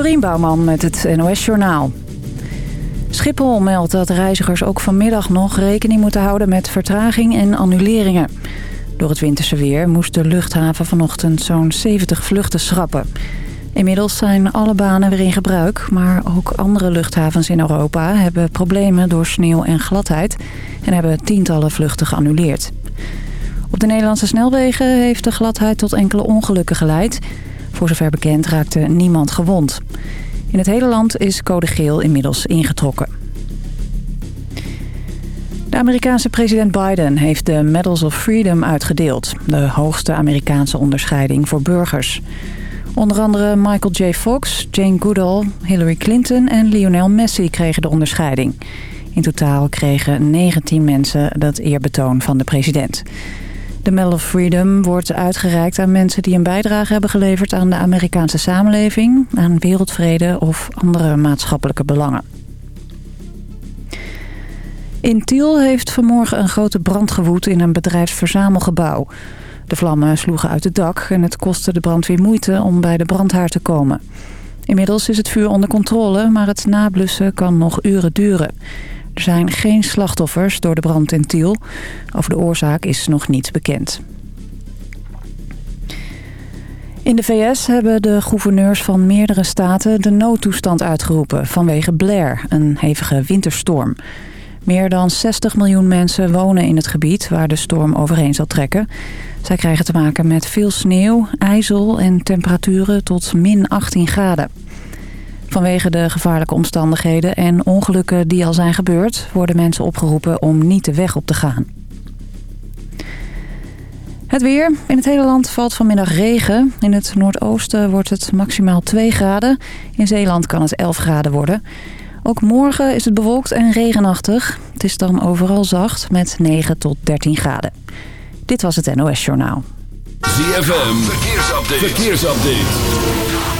Dorien Bouwman met het NOS Journaal. Schiphol meldt dat reizigers ook vanmiddag nog rekening moeten houden met vertraging en annuleringen. Door het winterse weer moest de luchthaven vanochtend zo'n 70 vluchten schrappen. Inmiddels zijn alle banen weer in gebruik, maar ook andere luchthavens in Europa hebben problemen door sneeuw en gladheid en hebben tientallen vluchten geannuleerd. Op de Nederlandse snelwegen heeft de gladheid tot enkele ongelukken geleid. Voor zover bekend raakte niemand gewond. In het hele land is code geel inmiddels ingetrokken. De Amerikaanse president Biden heeft de Medals of Freedom uitgedeeld. De hoogste Amerikaanse onderscheiding voor burgers. Onder andere Michael J. Fox, Jane Goodall, Hillary Clinton en Lionel Messi kregen de onderscheiding. In totaal kregen 19 mensen dat eerbetoon van de president. De Medal of Freedom wordt uitgereikt aan mensen die een bijdrage hebben geleverd aan de Amerikaanse samenleving, aan wereldvrede of andere maatschappelijke belangen. In Tiel heeft vanmorgen een grote brand gewoed in een bedrijfsverzamelgebouw. De vlammen sloegen uit het dak en het kostte de brandweer moeite om bij de brandhaard te komen. Inmiddels is het vuur onder controle, maar het nablussen kan nog uren duren. Er zijn geen slachtoffers door de brand in Tiel. Over de oorzaak is nog niets bekend. In de VS hebben de gouverneurs van meerdere staten de noodtoestand uitgeroepen vanwege Blair, een hevige winterstorm. Meer dan 60 miljoen mensen wonen in het gebied waar de storm overheen zal trekken. Zij krijgen te maken met veel sneeuw, ijzel en temperaturen tot min 18 graden. Vanwege de gevaarlijke omstandigheden en ongelukken die al zijn gebeurd... worden mensen opgeroepen om niet de weg op te gaan. Het weer. In het hele land valt vanmiddag regen. In het noordoosten wordt het maximaal 2 graden. In Zeeland kan het 11 graden worden. Ook morgen is het bewolkt en regenachtig. Het is dan overal zacht met 9 tot 13 graden. Dit was het NOS Journaal. ZFM. Verkeersupdate. Verkeersupdate.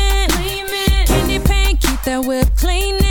that we're cleaning.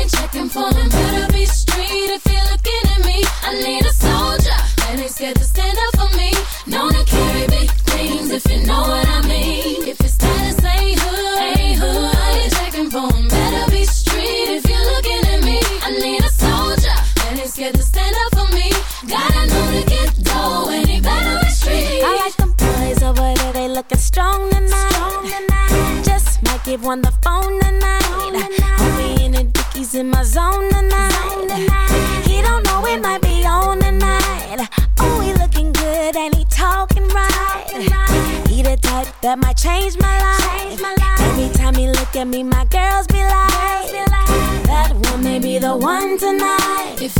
ain't checking for them. Better be street if you're looking at me. I need a soldier that ain't scared to stand up for me. Known to carry big things if you know what I mean. If your status ain't hood, ain't hood, I ain't checking for them. Better be street if you're looking at me. I need a soldier that ain't scared to stand up for me. Gotta know to get dough and he better be street. I like them boys over there, they looking strong tonight. Just might give one the phone tonight. In in my zone tonight. He don't know it might be on tonight. Oh, he looking good and he talking right. He the type that might change my life. Every time he look at me, my girls be like, that one may be the one tonight. If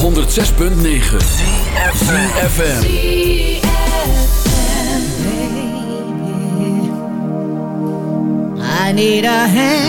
Op 106.9 CFFM I need a hand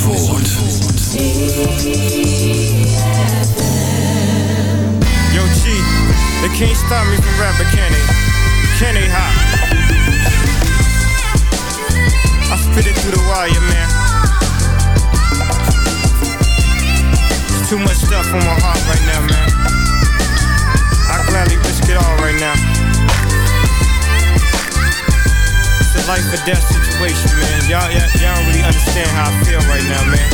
Zandvoort. Yo, G, they can't stop me from rapping, can they? Can they? I spit it through the wire, man. There's too much stuff on my heart right now, man. I gladly risk it all right now. Life or death situation, man. Y'all, y'all, y'all don't really understand how I feel right now, man.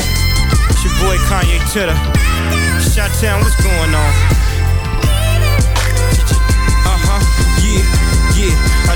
It's your boy Kanye Titter. Shot Town, what's going on? Uh-huh, yeah, yeah. I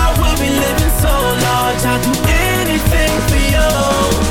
large. I'll do anything for you.